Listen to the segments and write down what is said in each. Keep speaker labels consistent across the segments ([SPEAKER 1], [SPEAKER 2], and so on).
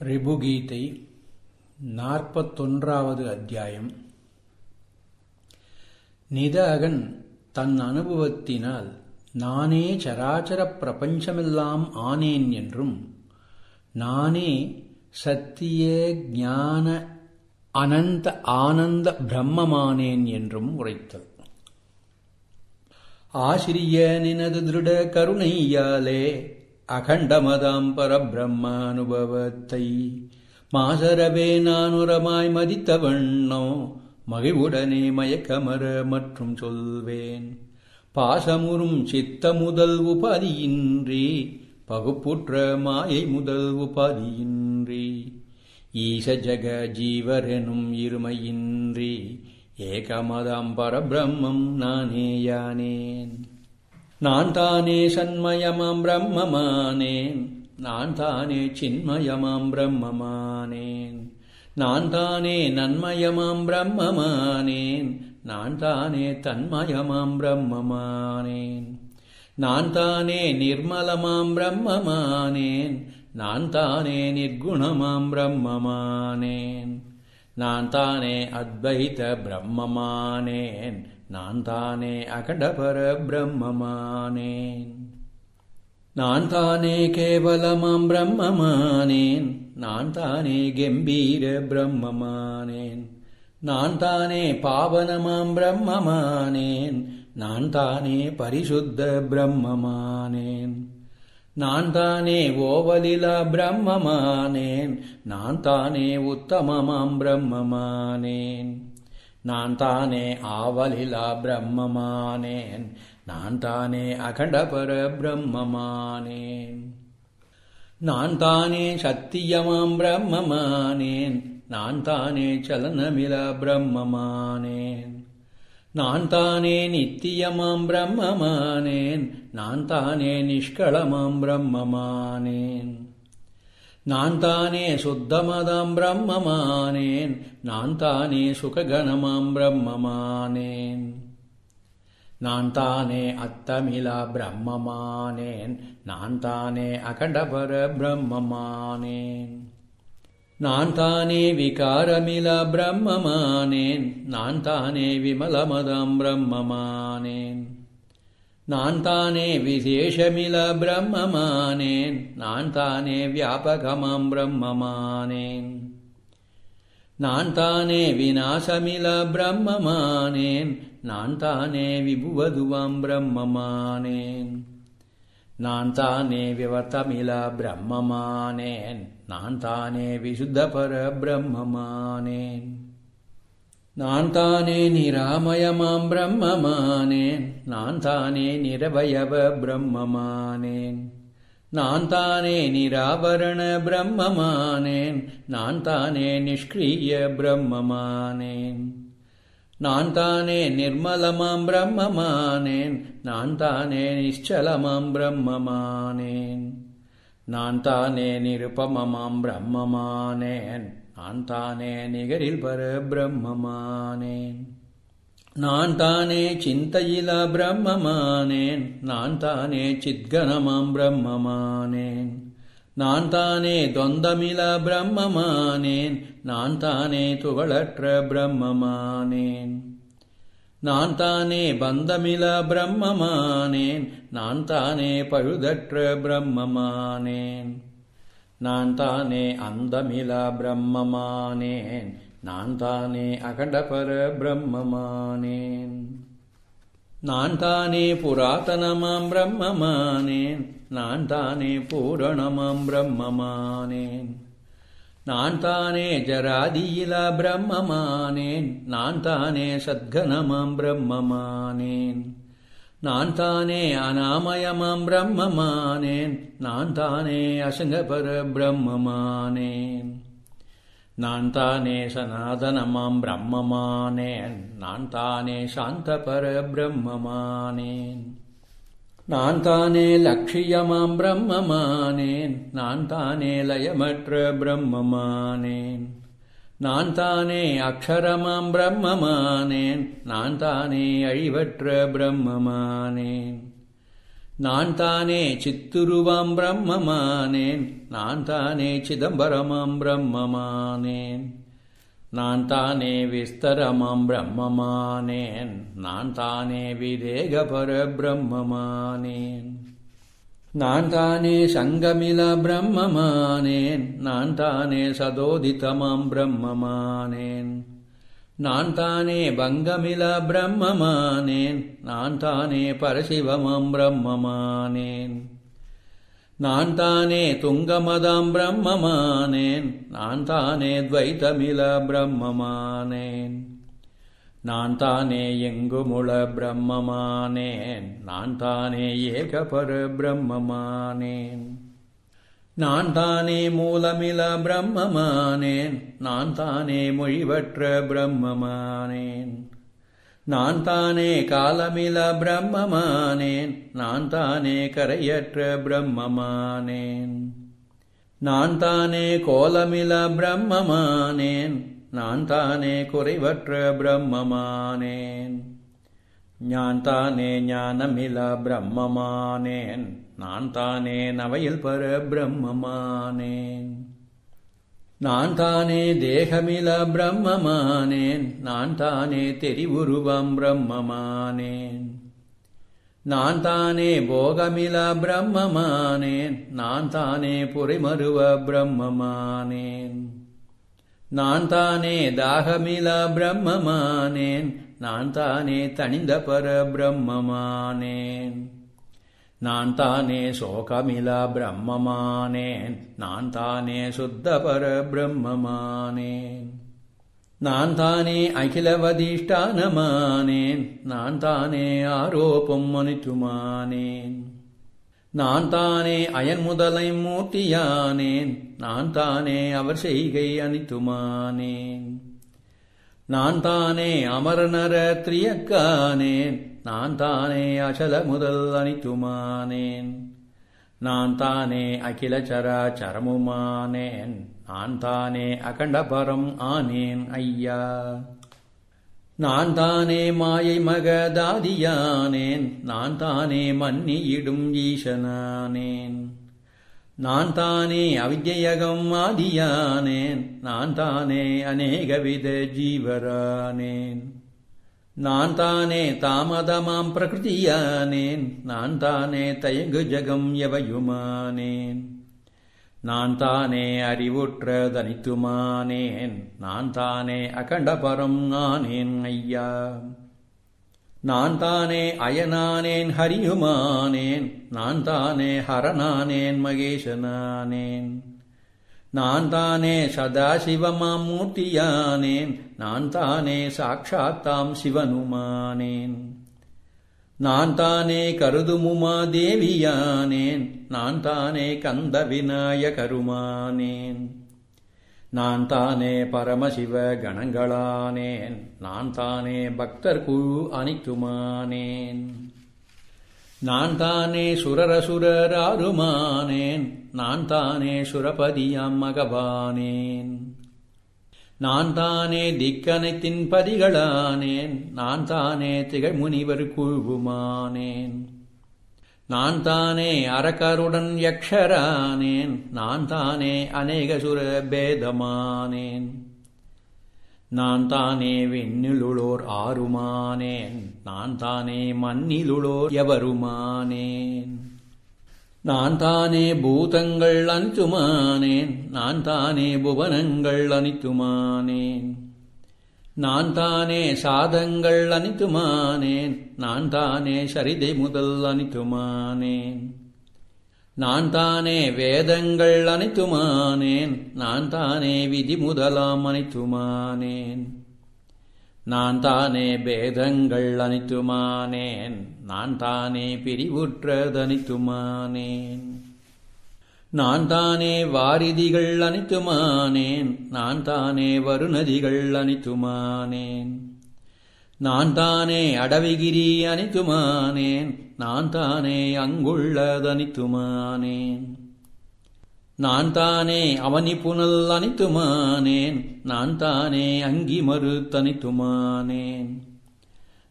[SPEAKER 1] ரிபுகீதை நாற்பத்தொன்றாவது அத்தியாயம். நிதகன் தன் அனுபவத்தினால் நானே சராச்சர பிரபஞ்சமெல்லாம் ஆனேன் என்றும் நானே சத்திய ஞான அனந்த ஆனந்த பிரம்மமானேன் என்றும் உரைத்தல். ஆசிரிய நினது திருட கருணையாலே அகண்டமதாம் பரபிரம்மானுபவத்தை. மாசரவே நானுரமாய் மதித்த வண்ணோ மகிழ்வுடனே மயக்கமர மற்றும் சொல்வேன். பாசமுறும் சித்த முதல் உபாதியின்றி பகுப்புற்ற மாயை முதல் உபாதியின்றி. ஈச ஜக ஜீவரெனும் இருமையின்றி ஏகமதாம் பரபிரம்மம் நானே யானேன். நான் தானே சண்மயமாம் பிரம்மமானேன். நான் தானே சின்மயமாம் பிரம்மமானேன். நான் தானே நன்மயமாம் பிரம்மமானேன். நான் தானே தன்மயமாம் பிரம்மமானேன். நான் தானே நிர்மலமாம் பிரம்மமானேன். நான் தானே நிர்குணமாம் பிரம்மமானேன். நான் தானே அத்வைத பிரம்மமானேன். நான் தானே அகண்டபர பிரம்மமானேன் நான் தானே கேவலமாம் பிரம்மமானேன் நான் தானே கம்பீர பிரம்மமானேன் நான் தானே பாவனமாம் பிரம்மமானேன் நான் தானே பரிசுத்த பிரம்மமானேன் நான் தானே ஓவலிலா பிரம்மமானேன் நான் தானே உத்தமமாம் பிரம்மமானேன் नान्ताने आवलिला ब्रह्ममानेन्। नान्ताने न तानि अखण्डपर ब्रह्ममानेन्। नान्ताने तानि सत्यमं ब्रह्ममाणेन चलनमिल ब्रह्ममानेन्। नान्ताने तानि ब्रह्ममानेन्। नान्ताने नान् ब्रह्ममानेन्। निष्कळमं நான் தானே சுத்தமதாம் பிரம்மமானேன். நான் தானே சுககணமாம் பிரம்மமானேன். நான் தானே அத்தமிலா பிரம்மமானேன். நான் தானே அகண்டபர பிரம்மமானேன். நான் தானே விகாரமிலா பிரம்மமானேன். நான் தானே விமலமதாம் பிரம்மமானேன். நான் தானே விசேஷமிலா பிரம்மமானேன் நான் தானே வியாபகமாம் பிரம்மமானேன் நான் தானே விநாசமிலா பிரம்மமானேன் நான் தானே விபுவதுவாம் பிரம்மமானேன் நான் தானே விவர்த்தமிலா பிரம்மமானேன் நான் தானே விசுத்தபர பிரம்மமானேன் நான் தானே நிராமயமாம் பிரம்மமானேன். நான் தானே நிரவயவ பிரம்மமானேன். நான் தானே நிராபரண பிரம்மமானேன். நான் தானே நிஷ்கிரிய பிரம்மமானேன். நான் தானே நிர்மலமாம் பிரம்மமானேன். நான் தானே நிశ్చலமாம் பிரம்மமானேன். நான் தானே நிருபமமாம் பிரம்மமானேன். நான் தானே நிகரில் பர பிரம்மமானேன். நான் தானே சிந்தையில பிரம்மமானேன். நான் தானே சித்கனமாம் பிரம்மமானேன். நான் தானே தொந்தமில பிரம்மமானேன். நான் தானே துகளற்ற பிரம்மமானேன். நான் தானே பந்தமில பிரம்மமானேன். நான் தானே பழுதற்ற பிரம்மமானேன். நான் தானே அந்தமிலா பிரம்மமானேன். நான் தானே அகண்டபர பிரம்மமானேன். நான் தானே புராதனமாம் பிரம்மமானேன். நான் தானே பூரணமாம் பிரம்மமானேன். நான் தானே ஜராதியிலா பிரம்மமானேன். நான் தானே சத்கனமாம் பிரம்மமானேன். நான் தானே அனாமயமாம் பிரம்மமானேன். நான் தானே அசங்கபர பிரம்மமானேன். நான் தானே சனாதனமாம் பிரம்மமானேன். நான் தானே சாந்தபர பிரம்மமானேன். நான் தானே லட்சியமாம் பிரம்மமானேன். நான் தானே லயமற்ற பிரம்மமானேன். நான் தானே அக்ஷரமாம் பிரம்மமானேன். நான் தானே அழிவற்ற பிரம்மமானேன். நான் தானே சித்துருவாம் பிரம்மமானேன். நான் தானே சிதம்பரமாம் பிரம்மமானேன். நான் தானே விஸ்தரமாம் பிரம்மமானேன். நான் தானே விதேகபர பிரம்மமானேன். நான் தானே சங்கமில பிரம்மமானேன். நான் தானே சதோதிதமாம் பிரம்மமானேன். நான் தானே பங்கமில பிரம்மமானேன். நான் தானே பரசிவமாம் பிரம்மமானேன். நான் தானே துங்கமதாம் பிரம்மமானேன். நான் தானே துவைத்தமில பிரம்மமானேன். நான் தானே எங்குமுள பிரம்மமானேன். நான் தானே ஏகபர பிரம்மமானேன். நான் தானே மூலமில பிரம்மமானேன். நான் தானே மொழிவற்ற பிரம்மமானேன். நான் தானே காலமில பிரம்மமானேன். நான் தானே கரையற்ற பிரம்மமானேன். நான் தானே கோலமில பிரம்மமானேன். நான் தானே குறைவற்ற பிரம்மமானேன். ஞான் தானே ஞானமில பிரம்மமானேன். நான் தானே நவையில் பர பிரம்மமானேன். நான் தானே தேகமில பிரம்மமானேன். நான் தானே தெரிவுருவம் பிரம்மமானேன். நான் தானே போகமில பிரம்மமானேன். நான் தானே புரைமருவ பிரம்மமானேன். நான் தானே தாகமிலா பிரம்மமானேன். நான் தானே தனிந்த பர பிரம்மமானேன். நான் தானே சோகமிலா பிரம்மமானேன். நான் தானே சுத்த பர பிரம்மமானேன். நான் தானே அகிலவதிஷ்டானமானேன். நான் தானே ஆரோபம் மனித்துமானேன். நான் தானே அயன் முதலை மூர்த்தியானேன் நான் தானே அவர் செய்கை அனித்துமானேன் நான் தானே அமரநர திரியக்கானேன் நான் தானே அசல முதல் அனித்துமானேன் நான் தானே அகில சராச்சரமுமானேன் நான் தானே அகண்டபரம் ஆனேன் ஐயா. நான் தானே மாயை மகதாதியானேன் நான் தானே மன்னியிடும் ஈசனானேன். நான் தானே அவிஜயகம் ஆதியானேன் நான் தானே அநேகவித ஜீவரானேன். நான் தானே தாமதமாம் பிரகிருதியானேன் நான் தானே தயங்கு ஜகம் எவையுமானேன். நான் தானே அறிவுற்ற தனித்துமானேன் நான் தானே அகண்டபரம் நானேன் ஐயா. நான் தானே அயனானேன் ஹரியுமானேன். நான் தானே ஹரனானேன் மகேசனானேன் நான் தானே சதாசிவமாம் மூர்த்தியானேன். நான் தானே சாட்சாத்தாம் சிவனுமானேன். நான் தானே கருதுமுமா தேவியானேன். நான் தானே கந்த விநாயகருமானேன் நான் தானே பரமசிவ கணங்களானேன். நான் தானே பக்தர் குழு அணிக்குமானேன் நான் தானே சுரரசுரராருமானேன் நான் தானே சுரபதியம் மகவானேன் நான் தானே திக்கனைத்தின் பதிகளானேன் நான் தானே திகழ் முனிவர் குழுவுமானேன். நான் தானே அரக்கருடன் யக்ஷரானேன் நான் தானே அநேக சுர பேதமானேன். நான் தானே விண்ணிலுளோர் ஆறுமானேன் நான் தானே மண்ணிலுளோர் எவருமானேன். நான் தானே பூதங்கள் அனித்துமானேன் நான் தானே புவனங்கள் அனித்துமானேன். நான் தானே சாதங்கள் அனித்துமானேன் நான் தானே சரிதை முதல் அனித்துமானேன். நான் தானே வேதங்கள் அனைத்துமானேன் நான் தானே விதி முதலாம் அனைத்துமானேன். நான் தானே பேதங்கள் அனைத்துமானேன். நான் தானே பிரிவுற்றதனித்துமானேன். நான் தானே வாரிதிகள் அனைத்துமானேன். நான் தானே வருநதிகள் அனைத்துமானேன். நான் தானே அடவிகிரி அனைத்துமானேன். நான் தானே அங்குள்ளதனித்துமானேன். நான் தானே அவனி புனல் அனைத்துமானேன் நான் தானே அங்கி மறு தனித்துமானேன்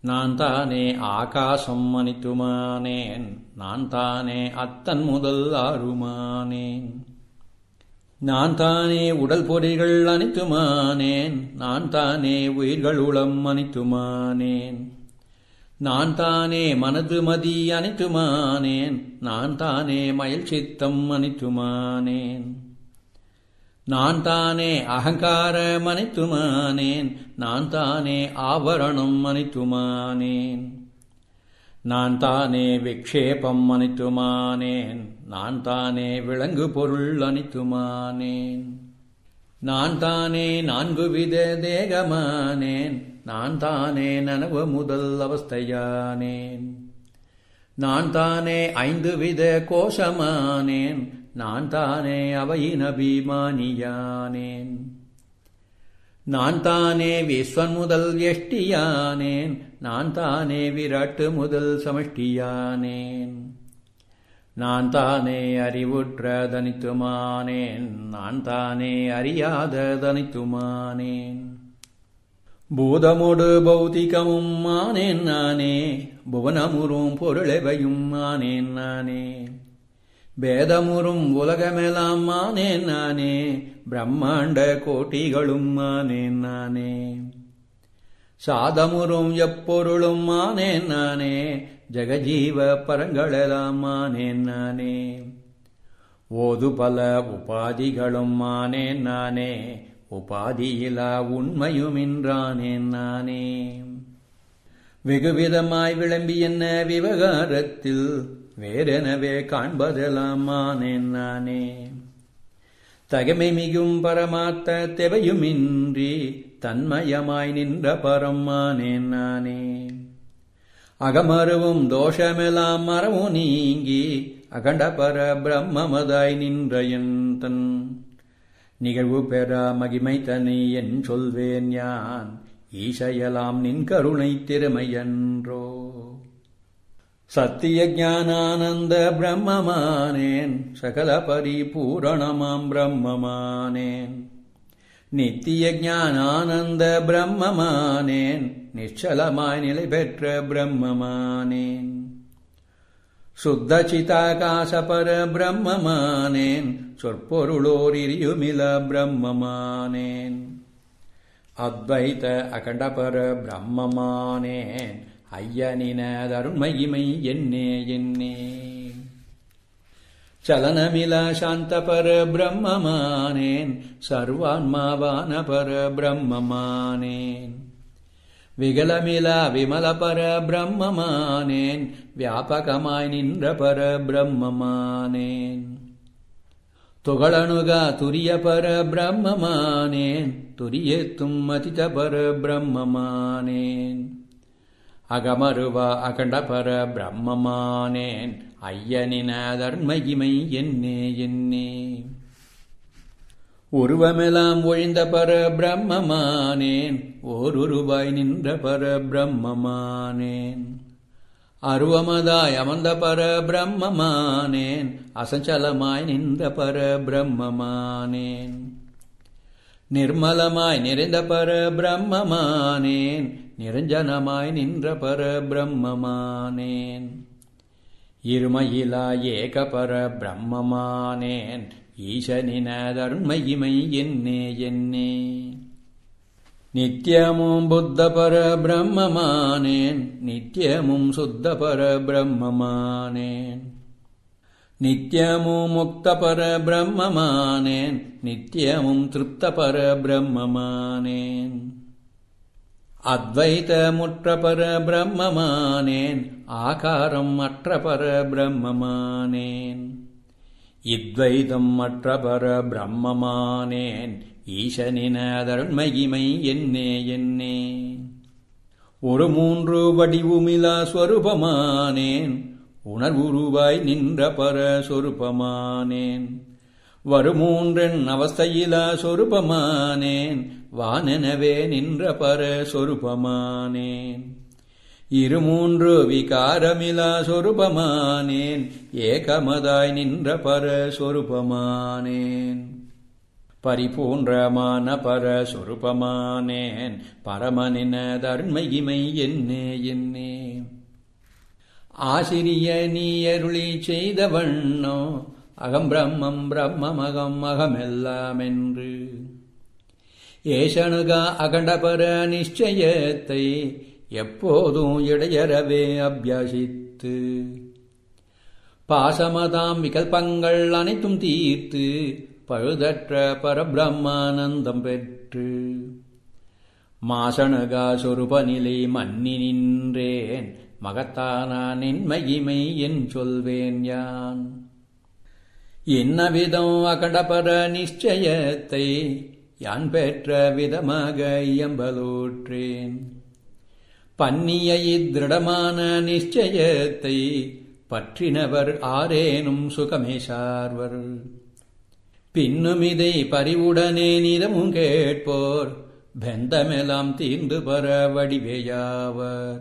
[SPEAKER 1] நான் தானே ஆகாசம் அனித்துமானேன் நான் தானே அத்தன் முதல் ஆறுமானேன். நான் தானே உடல் பொறிகள் அனைத்துமானேன். நான் தானே உயிர்கள் உளம் அனைத்துமானேன் நான் தானே மனது மதி அனைத்துமானேன் நான் தானே மயில் சித்தம் அனைத்துமானேன் நான் தானே அகங்காரம் அனைத்துமானேன் நான் தானே ஆவரணம் அனைத்துமானேன் நான் தானே விக்ஷேபம் அனைத்துமானேன் நான் தானே விலங்கு பொருள் அனைத்துமானேன் நான் தானே நான்கு வித தேகமானேன். நான் தானே நனவு முதல் அவஸ்தையானேன். நான் தானே ஐந்து வித கோஷமானேன். நான் தானே அவையின் அபிமானியானேன். நான் தானே விஸ்வன் முதல் எஷ்டியானேன். நான் தானே விராட்டு முதல் சமஷ்டியானேன். நான் தானே அறிவுற்ற தனித்துமானேன் நான் தானே அறியாத தனித்துமானேன் பூதமுடு பௌத்திகமும் ஆனேன் நானே புவனமுறும் பொருளெவையும் ஆனேன் நானே. பேதமுறும் உலகமெல்லாம் ஆனேன் நானே பிரம்மாண்ட கோட்டிகளும் ஆனேன் நானே. சாதமுறும் எப்பொருளும் ஆனேன் நானே ஜெகஜீவ பரங்களெல்லாமானேன் நானே. ஓது பல உபாதிகளும் மானேன் நானே. உபாதியிலா உண்மையுமின்றானேன் நானே. வெகுவிதமாய் விளம்பி என்ன விவகாரத்தில் வேறெனவே காண்பதெல்லாம் ஆனேன் நானே. தகமை மிகும் பரமாத்த தெவையுமின்றி தன்மயமாய் நின்ற பரம்மானேன் நானே. அகமருவும் தோஷமெல்லாம் மரமும் நீங்கி அகண்ட பர பிரம்மமதாய் நின்ற என் தன் நிகழ்வு பெறா மகிமை தனி என் சொல்வேன் யான். ஈசையலாம் நின் கருணை திறமையன்றோ சத்திய ஞானானந்த பிரம்மமானேன். சகல பரிபூரணமாம் பிரம்மமானேன். நித்திய ஞானானந்த பிரம்மமானேன். நிச்சலமாய் நிலை பெற்ற பிரம்மமானேன். சுத்த சிதாகாசபர பிரம்மமானேன் சொற்பொருளோர் இரியுமில பிரம்மமானேன். அத்வைத அகண்டபர பிரம்மமானேன் ஐயனின தருண்மகிமை என்னே என்னே சலனமில சாந்தபர பிரம்மமானேன் சர்வான்மாவான பர பிரம்மமானேன் விகலமில விமல பர பிரம்மமானேன். வியாபகமாய் நின்ற பர பிரம்மமானேன். துகளணுக துரிய பர பிரம்மமானேன். துரியத்தும் மதித பர பிரம்மமானேன். அகமருவ அகண்ட பர பிரம்மமானேன். ஐயனின தர்மகிமை என்னே என்னே. உருவமெலாம் ஒழிந்த பர பிரம்மமானேன் ஓர் உருவாய் நின்ற பர பிரம்மமானேன் அருவமதாய் அமர்ந்த பர பிரம்மமானேன் அசஞ்சலமாய் நின்ற பர பிரம்மமானேன் நிர்மலமாய் நிறைந்த பர பிரம்மமானேன் நிரஞ்சனமாய் நின்ற பர பிரம்மமானேன் இருமையிலா ஏக பர பிரம்மமானேன் ஈசனின தருண்மகிமை என்னே என்னே நித்தியமும் புத்த பர பிரம்மமானேன் நித்தியமும் சுத்த பர பிரம்மமானேன் நித்தியமும் முக்த பர பிரம்மமானேன் நித்தியமும் திருப்த பர பிரம்மமானேன் அத்வைத முற்ற பர பிரம்மமானேன் ஆகாரம் அற்ற பர பிரம்மமானேன் இத்வைதம் மற்றபர பிரம்மமானேன் ஈசனினதருண்மகிமை என்னே என்னே. ஒரு மூன்று வடிவுமிலா ஸ்வரூபமானேன் உணர்வுருவாய் நின்ற பர சொருபமானேன். வருமூன்றன் அவஸ்தையிலா சொருபமானேன் வானெனவே நின்ற பர சொருபமானேன். இருமூன்று விகாரமிலா சொருபமானேன் ஏகமதாய் நின்ற பர சொருபமானேன். பரிபூன்றமான பர சொருபமானேன் பரமனின தர்மகிமை என்னே என்னே. ஆசிரிய நீ அருளி செய்த வண்ணோ அகம் பிரம்மம் பிரம்மமகம் அகமெல்லாம் என்று. ஏசனுகா அகண்டபர நிச்சயத்தை எப்போதும் இடையறவே அபியாசித்து பாசமதாம் விகல்பங்கள் அனைத்தும் தீர்த்து பழுதற்ற பரபிரம்மானந்தம் பெற்று மாசணுகா சொருப நிலை மன்னி நின்றேன் மகத்தானின் மகிமை என் சொல்வேன் யான். என்னவிதம் அகடபர நிச்சயத்தை யான் பெற்ற விதமாக இயம்பலூற்றேன். பன்னிய இத்திருடமான நிச்சயத்தை பற்றினவர் ஆரேனும் சுகமே சார்வர். பின்னும் இதை பறிவுடனே நிதமும் கேட்போர் பெந்தமெலாம் தீர்ந்து பர வடிவேயாவர்.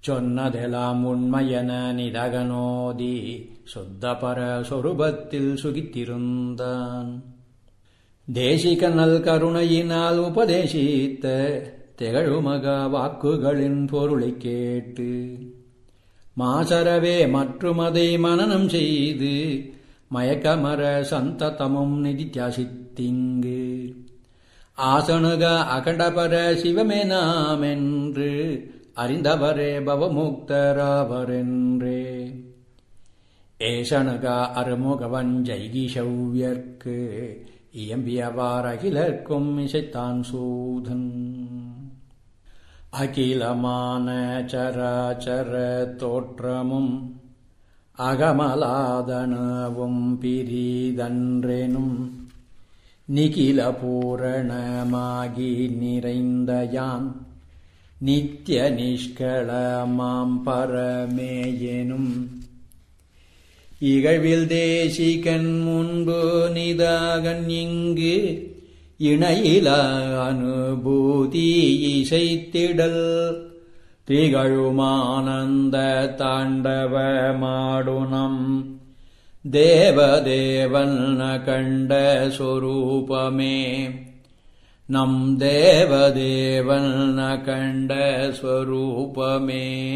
[SPEAKER 1] சொன்னதெல்லாம் உண்மையென நிதகனோதி சுத்தபர சொரூபத்தில் சுகித்திருந்தான். தேசிகனல் கருணையினால் உபதேசித்த திகழுமக வாக்குகளின் பொருளை கேட்டு மாசரவே மற்றும் அதை மனனம் செய்து மயக்கமர சந்ததமும் நிதித்தியாசித்திங்கு ஆசனுக அகண்டபர சிவமே நாமென்று அறிந்தவரே பவமுக்தராவரென்றே. ஏசனுக அருமுகவன் ஜெய்கிஷவ்யர்க்கு இயம்பியவார் அகிலர்க்கும் இசைத்தான் சூதன். அகிலமான சராச்சர தோற்றமும் அகமலாதனவும் பிரிதன்றெனும் நிகில பூரணமாகி நிறைந்த யான் நித்திய நிஷ்களமாம் பரமேயெனும். இகழ்வில் தேசிகன் முன்பு நிதாகன் இங்கு இணையில அனுபூதி இசைத்திடல். திகழுமானந்த தாண்டவ மாடுனம். தேவதேவன் கண்ட சொரூபமே. நம் தேவதேவன் கண்ட ஸ்வரூபமே